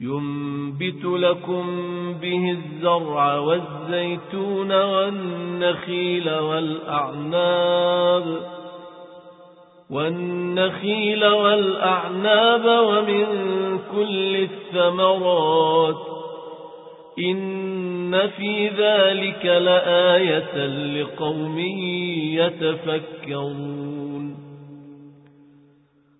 ينبت لكم به الزرع والزيتون والنخيل والأعناب والنخيل والأعناب ومن كل الثمرات. إن في ذلك لآية لقوم يتفكرون.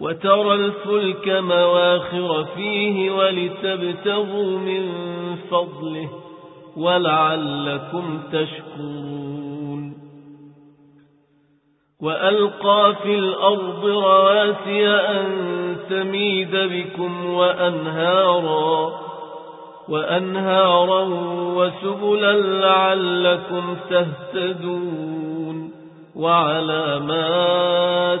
وترى الفلك مواخر فيه ولتبتغوا من فضله ولعلكم تشكرون. وألقى في الأرض رواسي أن تميد بكم وأنهارا وأنهارا وسبلا لعلكم تهتدون. وعلامات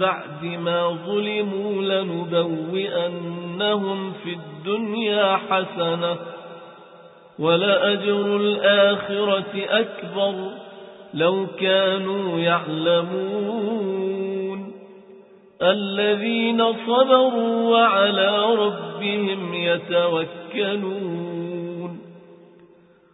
بعد ما ظلموا لنبوئنهم في الدنيا حسنة ولأجر الآخرة أكبر لو كانوا يعلمون الذين صبروا وعلى ربهم يتوكلون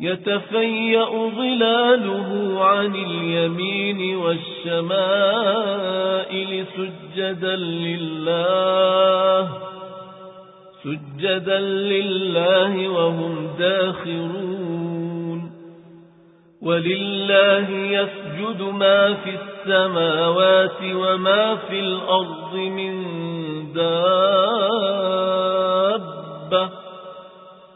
يتفيأ ظلاله عن اليمين والشمائل سجدا لله سجدا لله وهم داخرون. ولله يسجد ما في السماوات وما في الأرض من دابة.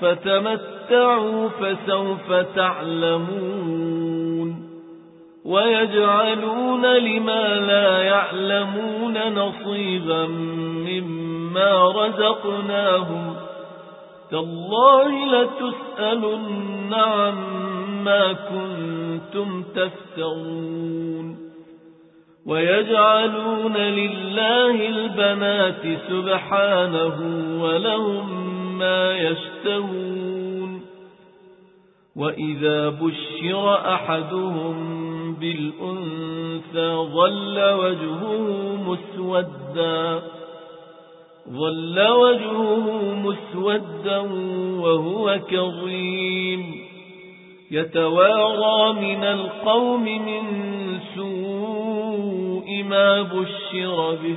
فتمتعوا فسوف تعلمون ويجعلون لما لا يعلمون نصيبا مما رزقناهم تالله لتسألن عما كنتم تفترون ويجعلون لله البنات سبحانه ولهم ما يشتهون وإذا بشر أحدهم بالأنثى ظل وجهه مسودا ظل وجهه مسودا وهو كظيم. يتوارى من القوم من سوء ما بشر به.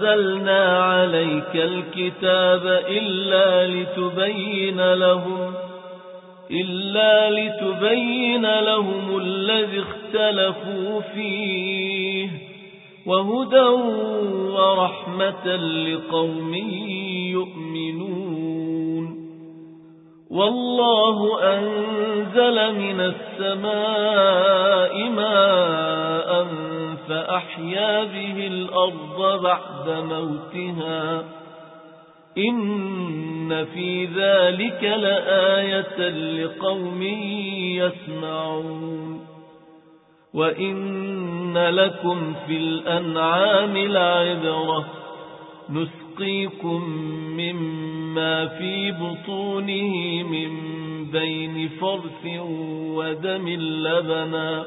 أنزلنا عليك الكتاب إلا لتبين لهم إلا لتبين لهم الذي اختلفوا فيه وهدى ورحمة لقوم يؤمنون. والله أنزل من السماء ماء فأحيا به الأرض بعد موتها. إن في ذلك لآية لقوم يسمعون. وإن لكم في الأنعام لعبرة. نسقيكم مما في بطونه من بين فرث ودم لبنا.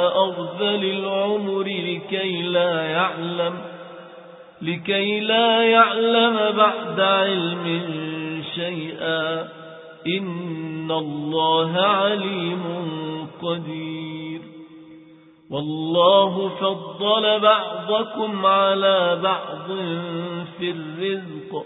أرذل العمر لكي لا يعلم لكي لا يعلم بعد علم شيئا. إن الله عليم قدير. والله فضل بعضكم على بعض في الرزق.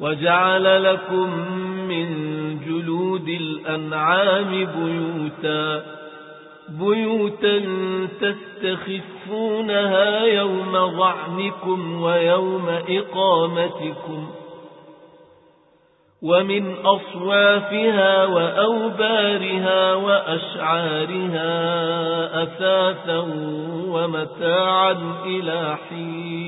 وجعل لكم من جلود الأنعام بيوتا بيوتا تستخفونها يوم ضعنكم ويوم إقامتكم ومن أصوافها وأوبارها وأشعارها أثاثا ومتاعا إلى حين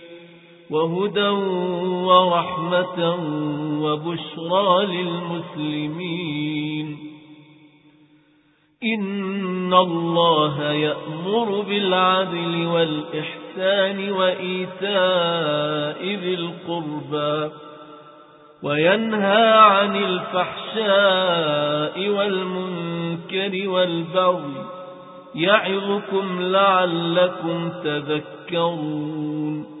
وهدى ورحمة وبشرى للمسلمين. إن الله يأمر بالعدل والإحسان وإيتاء ذي القربى وينهى عن الفحشاء والمنكر والبغي يعظكم لعلكم تذكرون.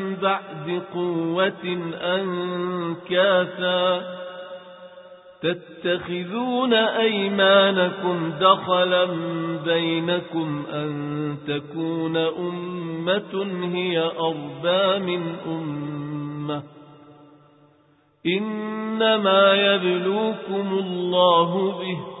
بعد قوة أنكاثا تتخذون أيمانكم دخلا بينكم أن تكون أمة هي أربى من أمة. إنما يبلوكم الله به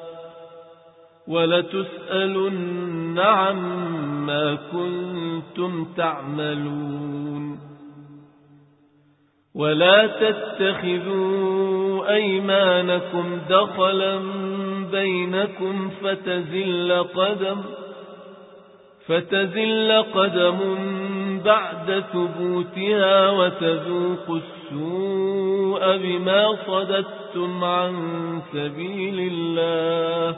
ولتسألن عما كنتم تعملون. ولا تتخذوا أيمانكم دخلا بينكم فتزل قدم فتزل قدم بعد ثبوتها وتذوق السوء بما صددتم عن سبيل الله.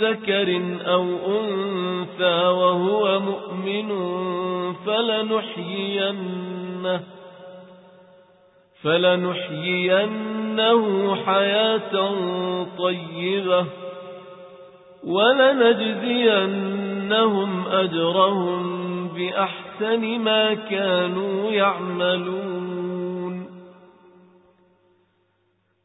ذكر أو أنثى وهو مؤمن فلنحيينه فلنحيينه حياة طيبة ولنجزينهم أجرهم بأحسن ما كانوا يعملون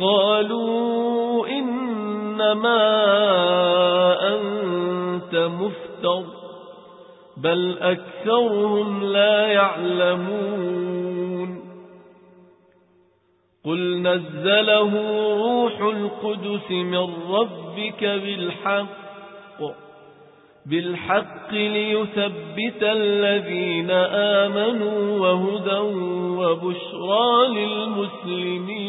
قالوا إنما أنت مفتر بل أكثرهم لا يعلمون. قل نزله روح القدس من ربك بالحق بالحق ليثبت الذين آمنوا وهدى وبشرى للمسلمين.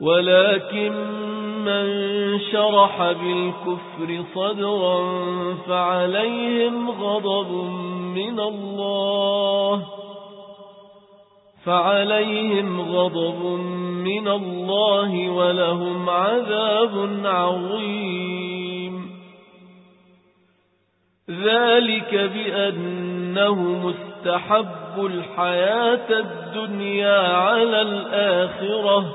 ولكن من شرح بالكفر صدرا فعليهم غضب من الله فعليهم غضب من الله ولهم عذاب عظيم. ذلك بأنه مستقيم استحبوا الحياة الدنيا على الآخرة.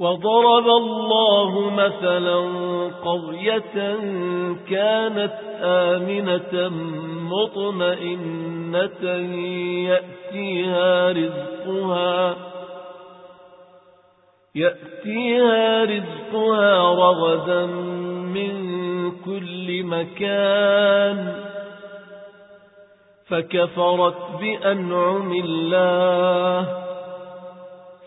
وضرب الله مثلا قرية كانت آمنة مطمئنة يأتيها رزقها يأتيها رزقها رغدا من كل مكان فكفرت بأنعم الله.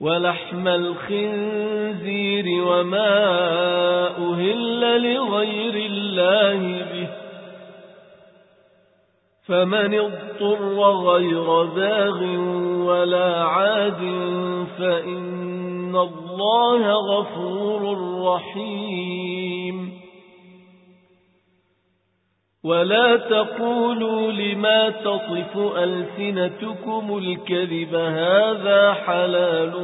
ولحم الخنزير وما أهل لغير الله به. فمن اضطر غير باغ ولا عاد فإن الله غفور رحيم. ولا تقولوا لما تصف ألسنتكم الكذب هذا حلال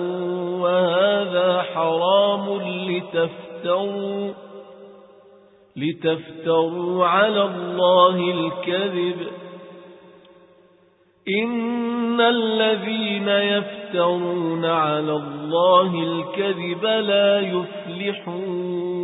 وهذا حرام لتفتروا لتفتروا على الله الكذب. إن الذين يفترون على الله الكذب لا يفلحون.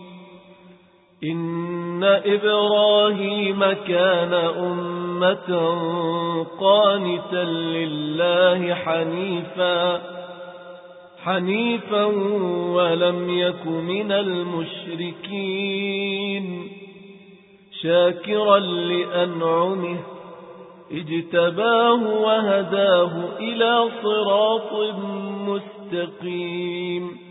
إن إبراهيم كان أمة قانتا لله حنيفا حنيفا ولم يك من المشركين. شاكرا لأنعمه اجتباه وهداه إلى صراط مستقيم.